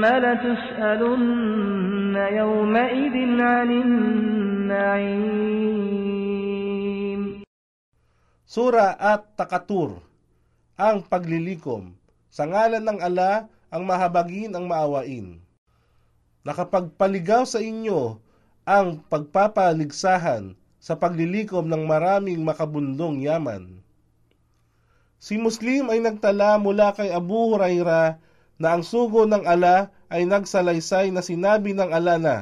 ثم لتسألن يومئذ عن النعيم Sura at Takatur, ang paglilikom, sa ngalan ng ala ang mahabagin ang maawain. Nakapagpaligaw sa inyo ang pagpapaligsahan sa paglilikom ng maraming makabundong yaman. Si Muslim ay nagtala mula kay Abu Huraira na ang sugo ng ala ay nagsalaysay na sinabi ng ala na,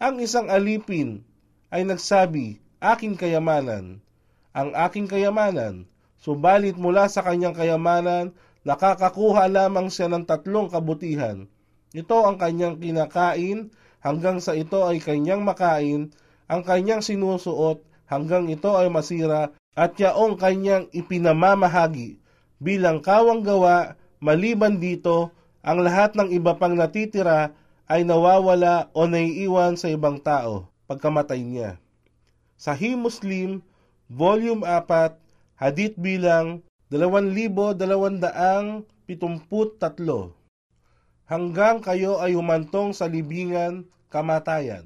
ang isang alipin ay nagsabi, aking kayamanan, ang aking kayamanan, subalit mula sa kanyang kayamanan, nakakakuha lamang siya ng tatlong kabutihan. Ito ang kanyang kinakain, hanggang sa ito ay kanyang makain, ang kanyang sinusuot, hanggang ito ay masira, at yaong kanyang ipinamamahagi. Bilang kawang gawa, maliban dito, ang lahat ng iba pang natitira ay nawawala o naiiwan sa ibang tao pagkamatay niya. Sahih Muslim, Volume 4, Hadith bilang 2273 hanggang kayo ay humantong sa libingan kamatayan.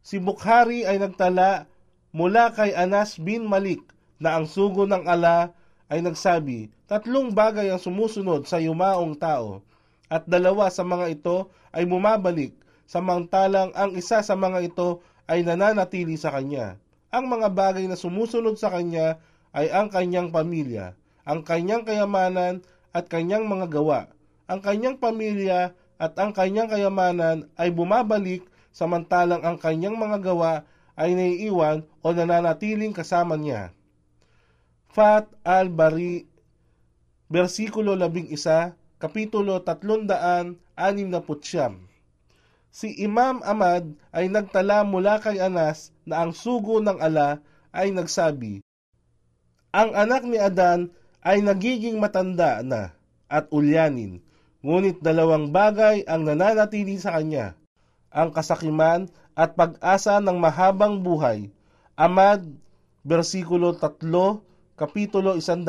Si Bukhari ay nagtala mula kay Anas bin Malik na ang sugo ng ala ay nagsabi, tatlong bagay ang sumusunod sa yumaong tao at dalawa sa mga ito ay bumabalik samantalang ang isa sa mga ito ay nananatili sa kanya. Ang mga bagay na sumusunod sa kanya ay ang kanyang pamilya, ang kanyang kayamanan at kanyang mga gawa. Ang kanyang pamilya at ang kanyang kayamanan ay bumabalik samantalang ang kanyang mga gawa ay naiiwan o nananatiling kasama niya. Fat al-Bari, versikulo 11, kapitulo 369. Si Imam Ahmad ay nagtala mula kay Anas na ang sugo ng ala ay nagsabi, Ang anak ni Adan ay nagiging matanda na at ulyanin, ngunit dalawang bagay ang nananatili sa kanya, ang kasakiman at pag-asa ng mahabang buhay. Amad, versikulo 3, kapitulo 115.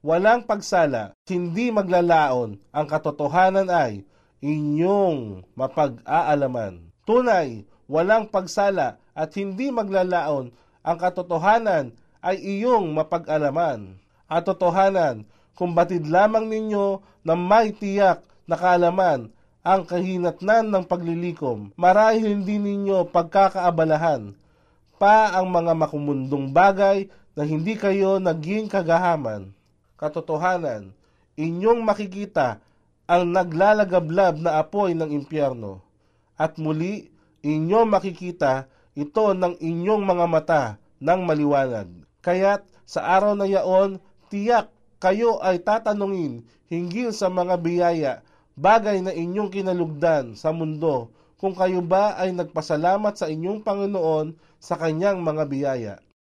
Walang pagsala, hindi maglalaon, ang katotohanan ay inyong mapag-aalaman. Tunay, walang pagsala at hindi maglalaon, ang katotohanan ay iyong mapag-alaman. At totohanan, kung batid lamang ninyo na may tiyak na kaalaman ang kahinatnan ng paglilikom, marahil hindi ninyo pagkakaabalahan pa ang mga makumundong bagay na hindi kayo naging kagahaman. Katotohanan, inyong makikita ang naglalagablab na apoy ng impyerno. At muli, inyong makikita ito ng inyong mga mata ng maliwanag. Kaya't sa araw na yaon, tiyak kayo ay tatanungin hinggil sa mga biyaya, bagay na inyong kinalugdan sa mundo, kung kayo ba ay nagpasalamat sa inyong Panginoon sa kanyang mga biyaya.